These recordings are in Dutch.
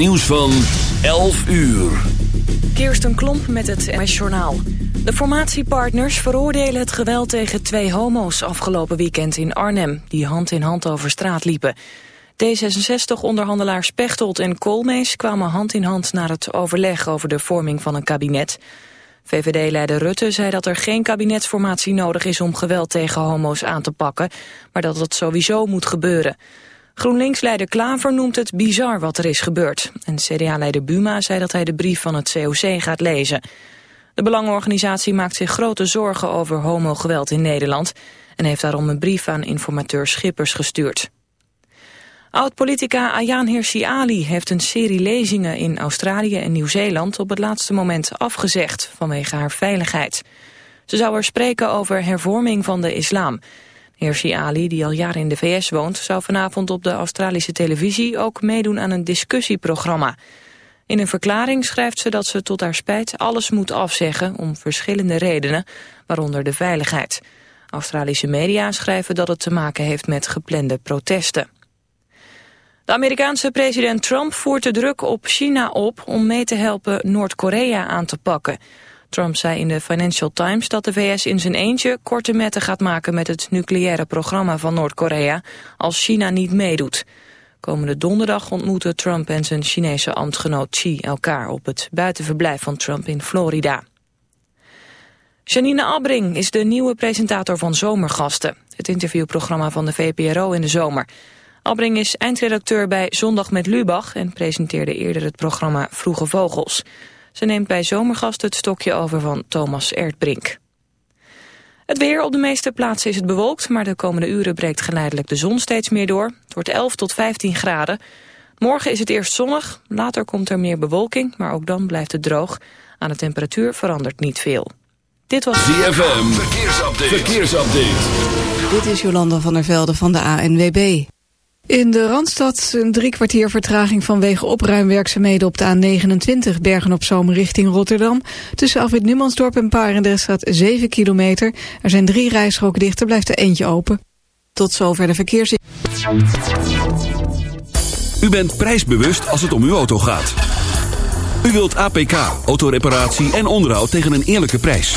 Nieuws van 11 uur. Kirsten Klomp met het NOS Journaal. De formatiepartners veroordelen het geweld tegen twee homo's afgelopen weekend in Arnhem, die hand in hand over straat liepen. D66-onderhandelaars Pechtold en Koolmees kwamen hand in hand naar het overleg over de vorming van een kabinet. VVD-leider Rutte zei dat er geen kabinetsformatie nodig is om geweld tegen homo's aan te pakken, maar dat het sowieso moet gebeuren. GroenLinks-leider Klaver noemt het bizar wat er is gebeurd. En CDA-leider Buma zei dat hij de brief van het COC gaat lezen. De belangenorganisatie maakt zich grote zorgen over homogeweld in Nederland... en heeft daarom een brief aan informateur Schippers gestuurd. Oud-politica Ayaan Hirsi Ali heeft een serie lezingen in Australië en Nieuw-Zeeland op het laatste moment afgezegd vanwege haar veiligheid. Ze zou er spreken over hervorming van de islam. Hirsi Ali, die al jaren in de VS woont, zou vanavond op de Australische televisie ook meedoen aan een discussieprogramma. In een verklaring schrijft ze dat ze tot haar spijt alles moet afzeggen om verschillende redenen, waaronder de veiligheid. Australische media schrijven dat het te maken heeft met geplande protesten. De Amerikaanse president Trump voert de druk op China op om mee te helpen Noord-Korea aan te pakken. Trump zei in de Financial Times dat de VS in zijn eentje korte metten gaat maken met het nucleaire programma van Noord-Korea als China niet meedoet. Komende donderdag ontmoeten Trump en zijn Chinese ambtgenoot Xi elkaar op het buitenverblijf van Trump in Florida. Janine Abbring is de nieuwe presentator van Zomergasten, het interviewprogramma van de VPRO in de zomer. Abbring is eindredacteur bij Zondag met Lubach en presenteerde eerder het programma Vroege Vogels. Ze neemt bij Zomergast het stokje over van Thomas Erdbrink. Het weer op de meeste plaatsen is het bewolkt, maar de komende uren breekt geleidelijk de zon steeds meer door. Het wordt 11 tot 15 graden. Morgen is het eerst zonnig, later komt er meer bewolking, maar ook dan blijft het droog. Aan de temperatuur verandert niet veel. Dit was ZFM, verkeersupdate. verkeersupdate. Dit is Jolanda van der Velde van de ANWB. In de Randstad een drie kwartier vertraging vanwege opruimwerkzaamheden op de A29 Bergen op Zoom richting Rotterdam. Tussen Afwit Numansdorp en Parendrecht staat 7 kilometer. Er zijn drie rijstroken dicht, er blijft er eentje open. Tot zover de verkeers. U bent prijsbewust als het om uw auto gaat. U wilt APK, autoreparatie en onderhoud tegen een eerlijke prijs.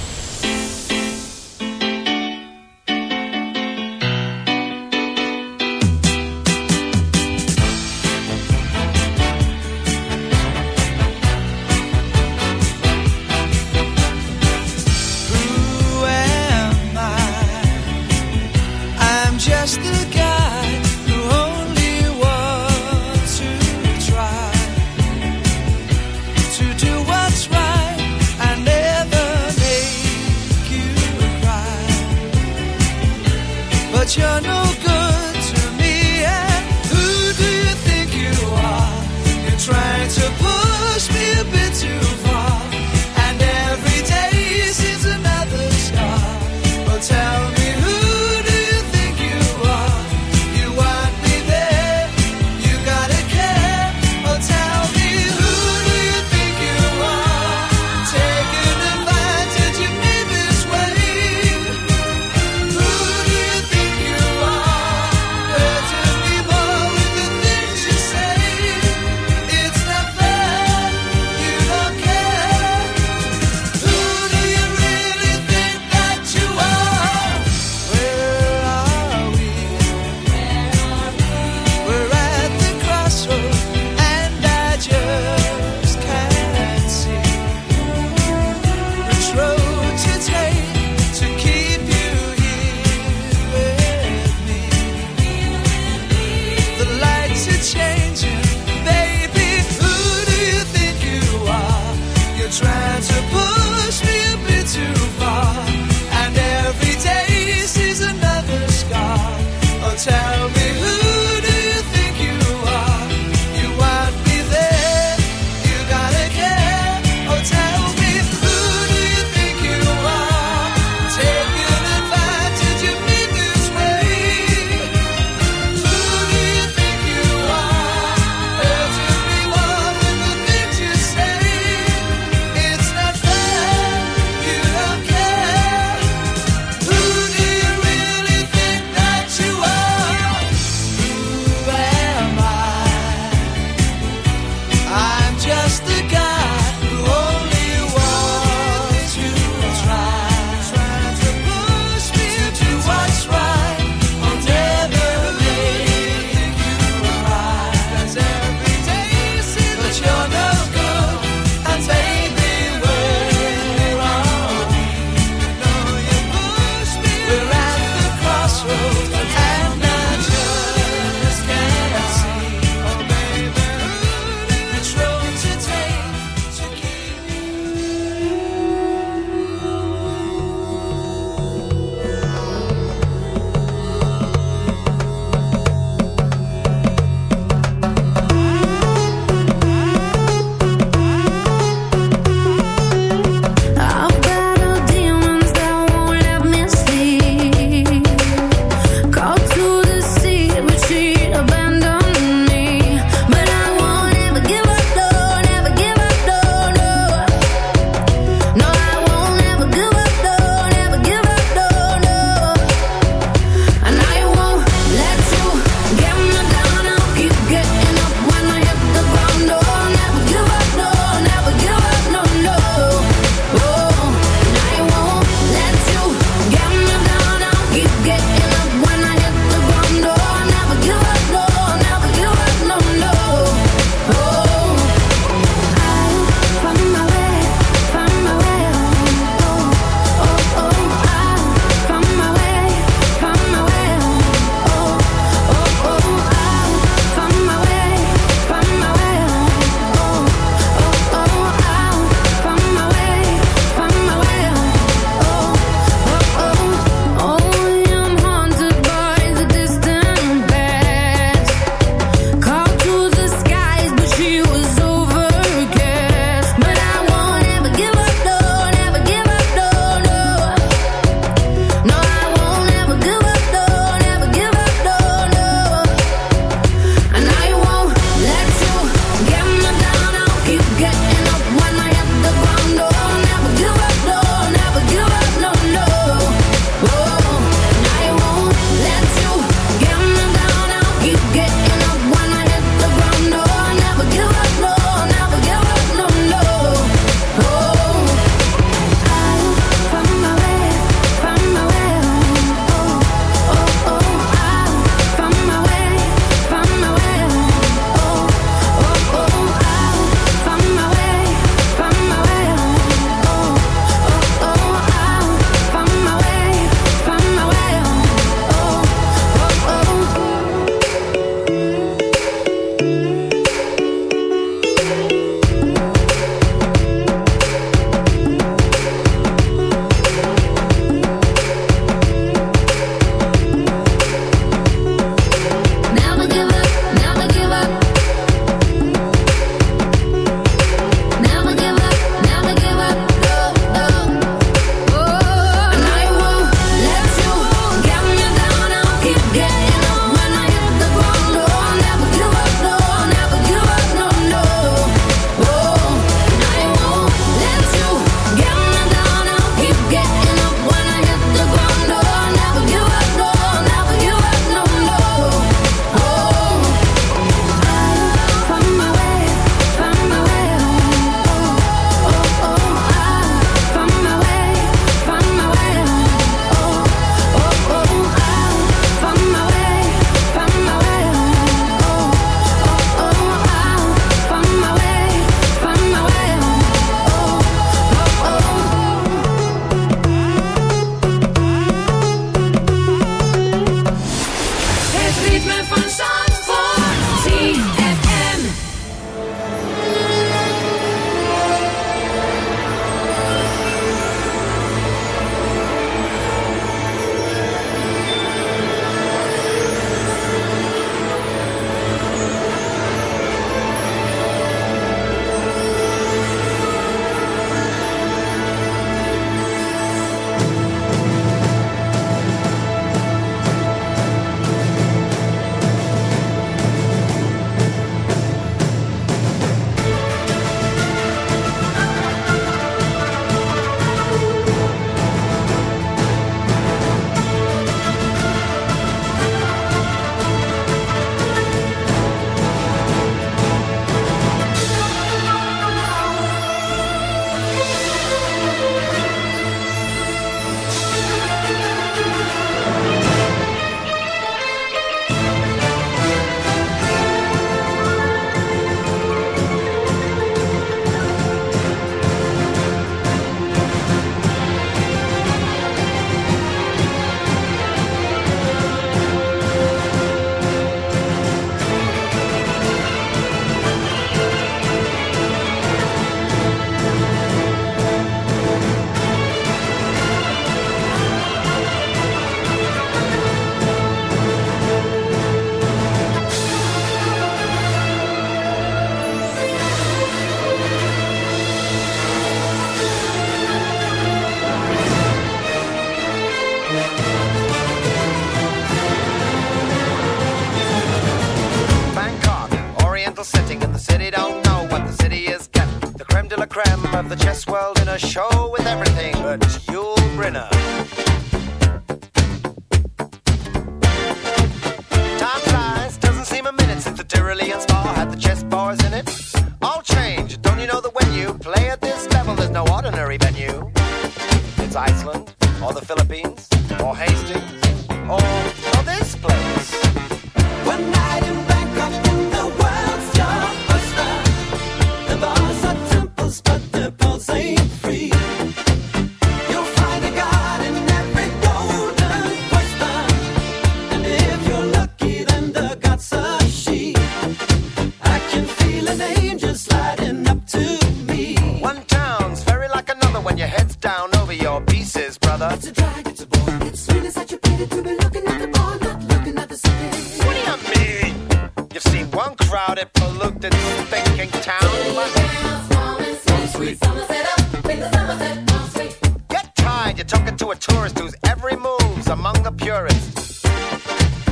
purist.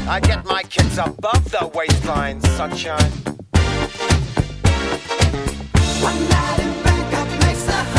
I get my kids above the waistline, sunshine. One night in Bangkok makes the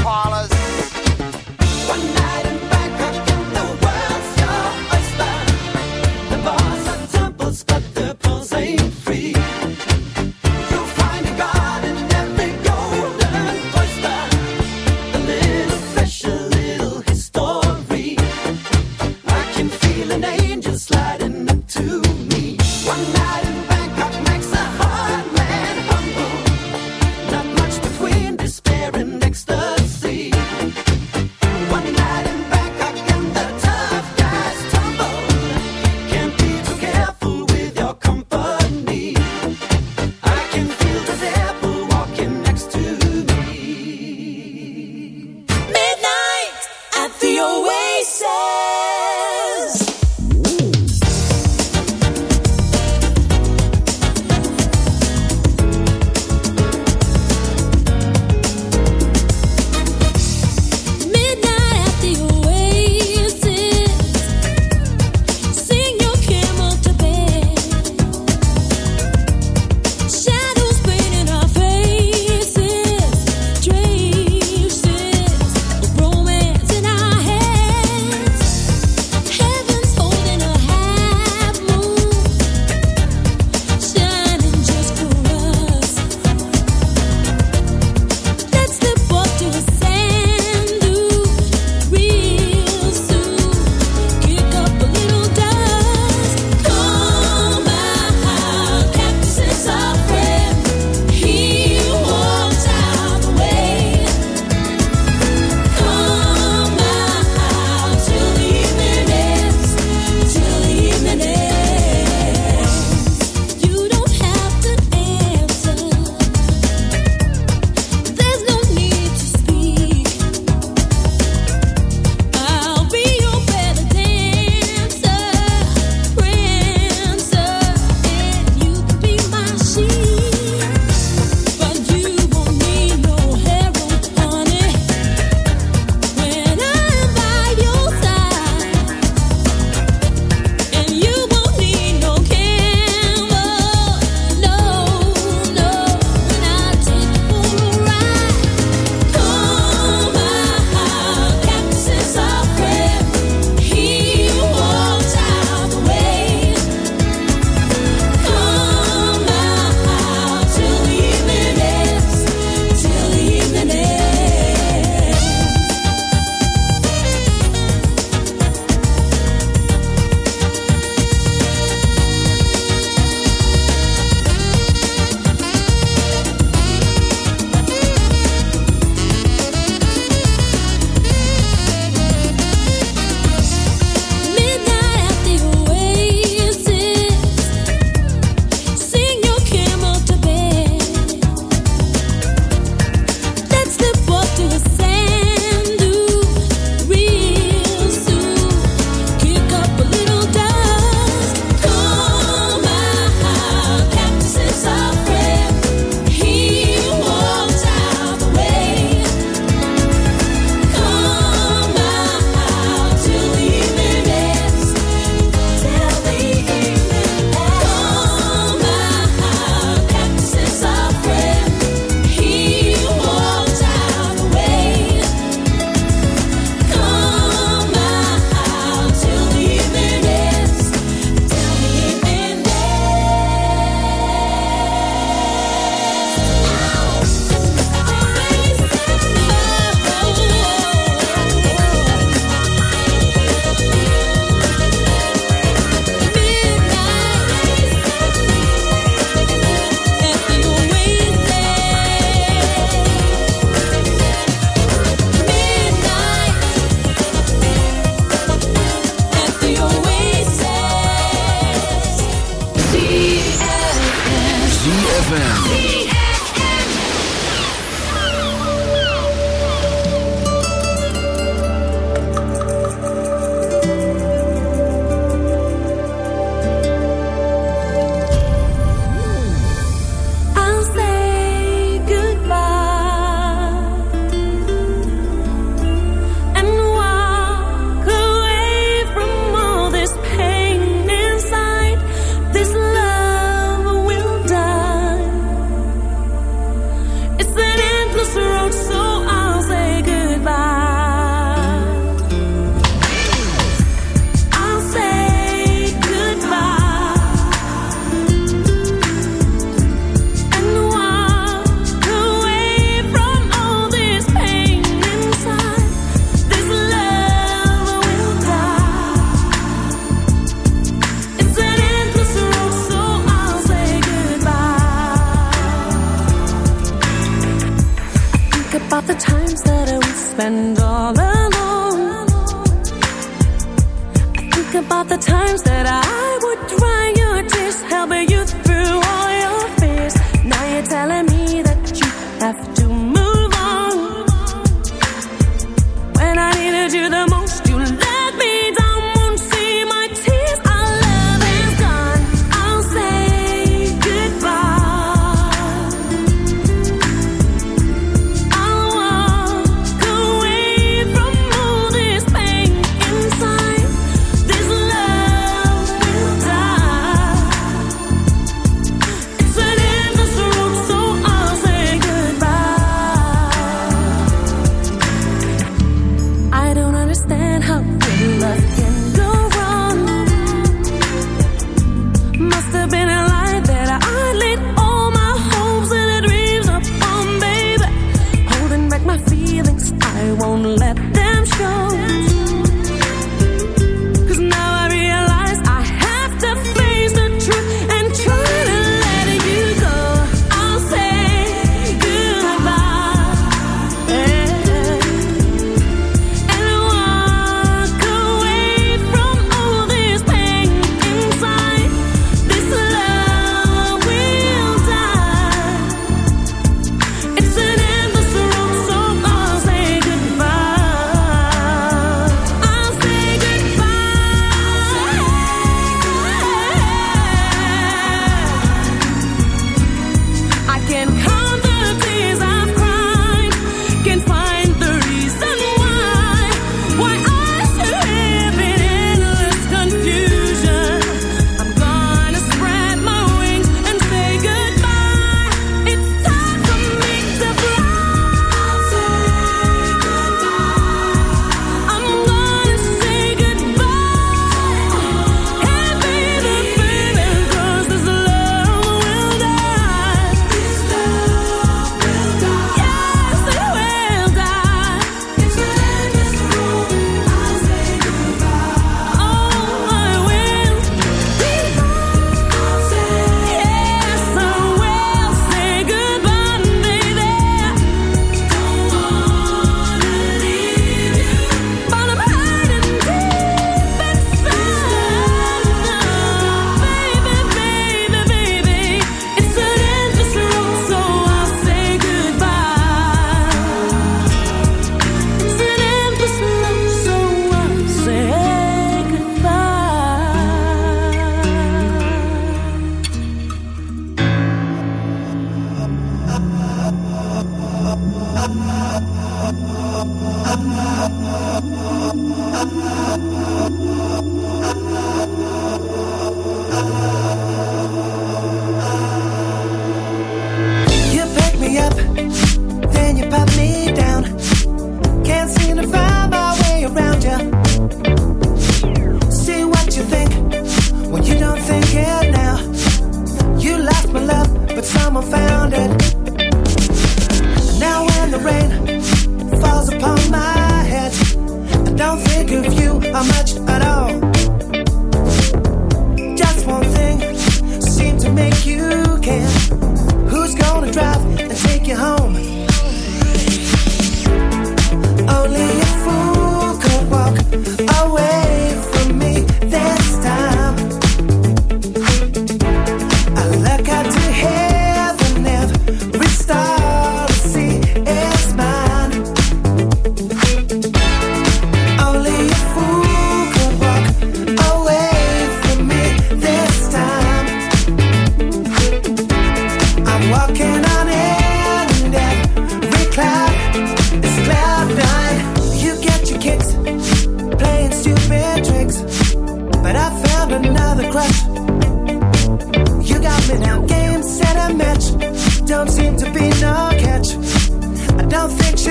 ZFM.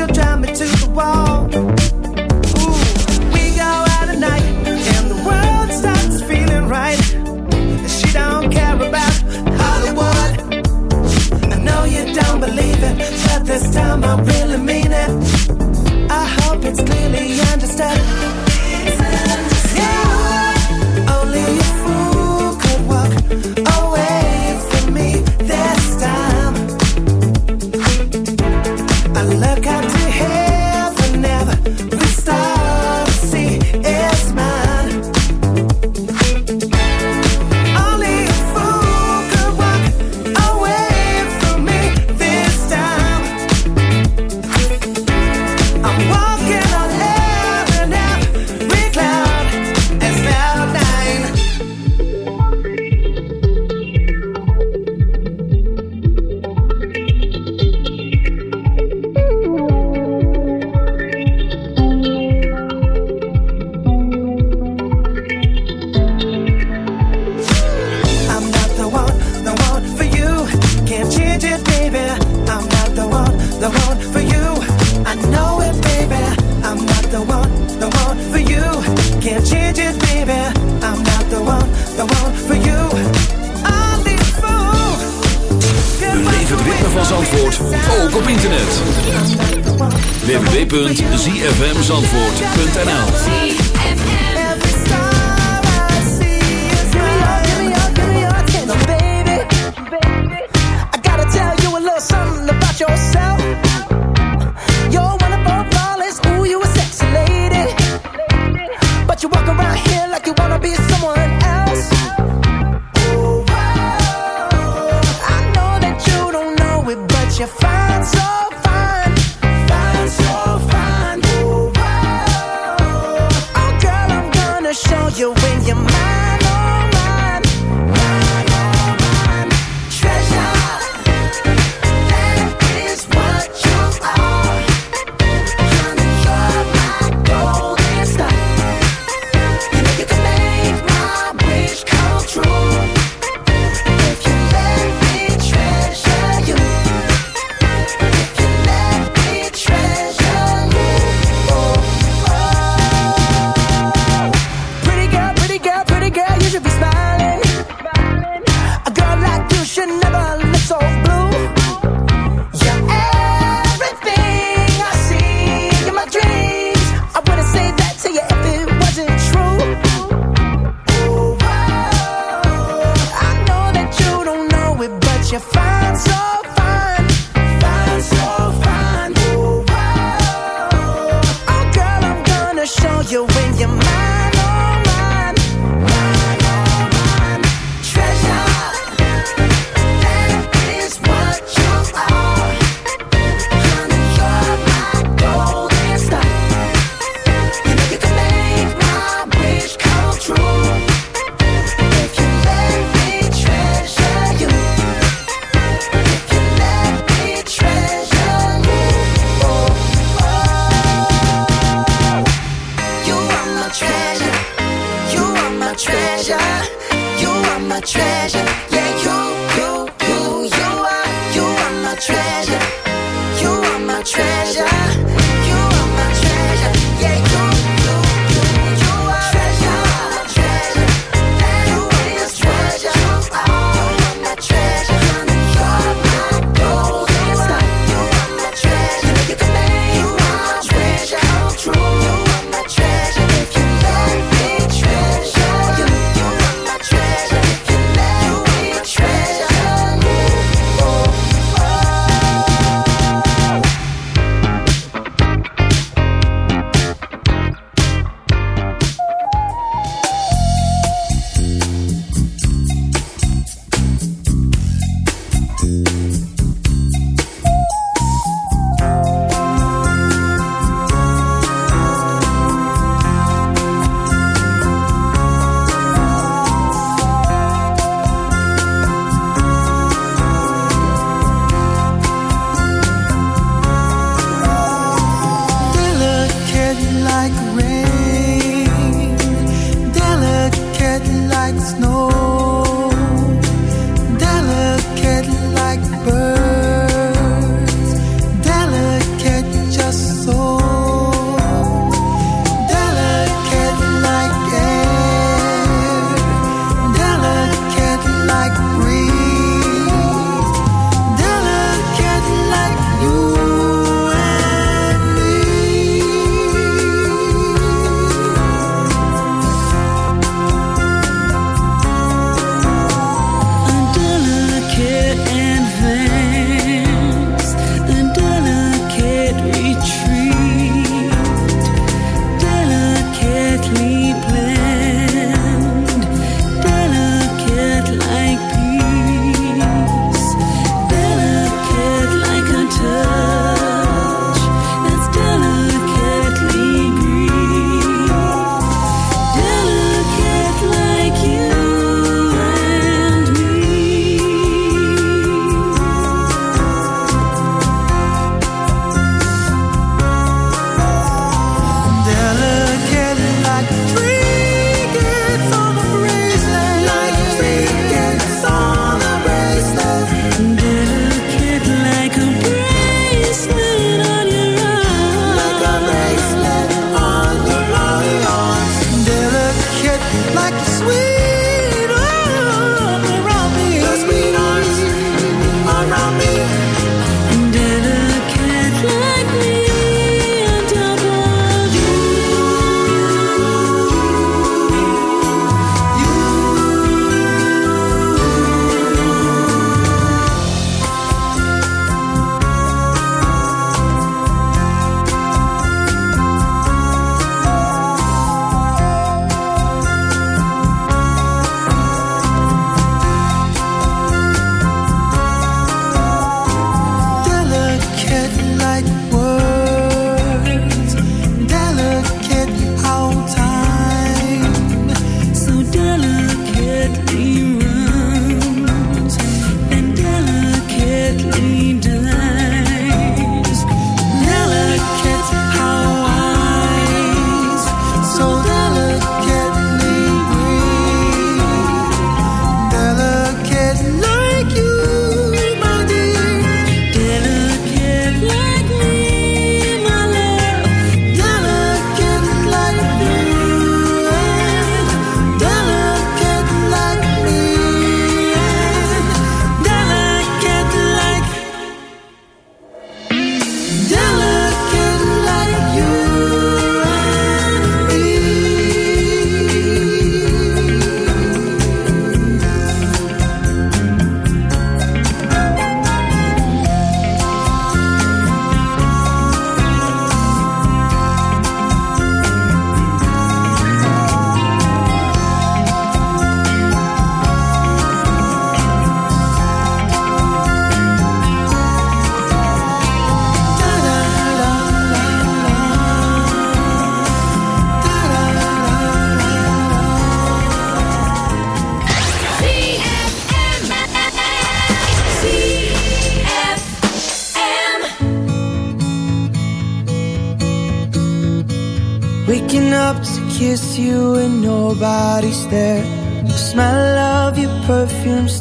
you'll drive me to the wall. We go out at night, and the world starts feeling right. She don't care about I know you don't believe it, but this time I really mean it. I hope it's clearly understood.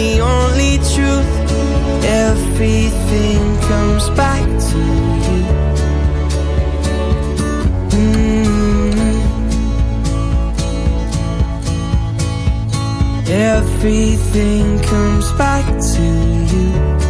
The only truth. Everything comes back to you. Mm. Everything comes back to you.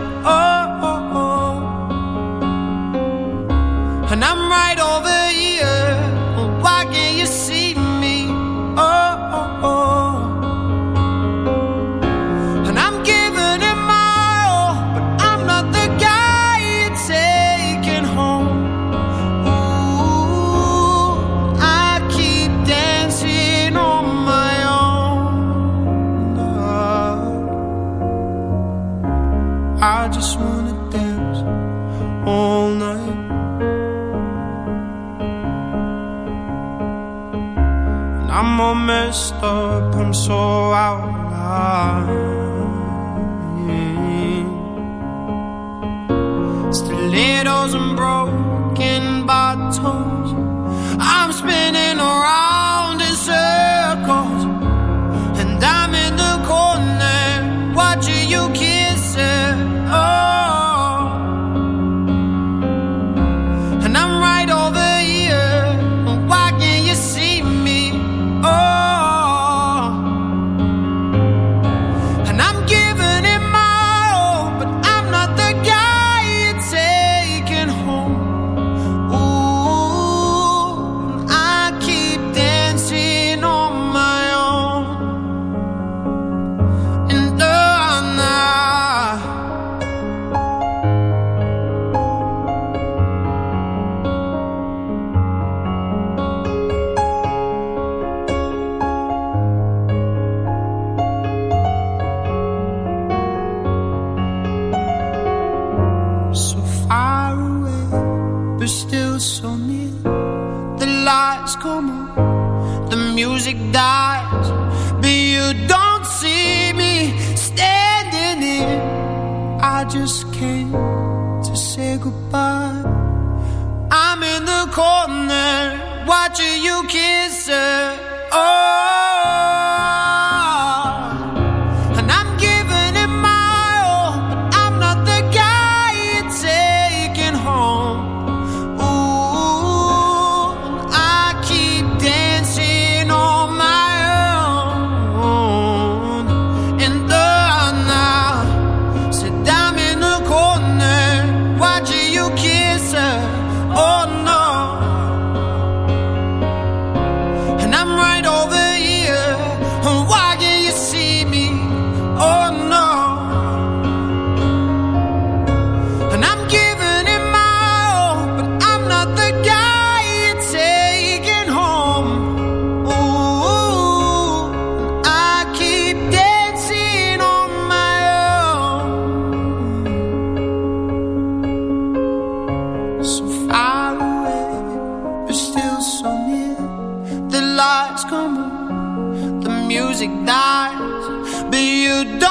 come, the music dies, but you don't.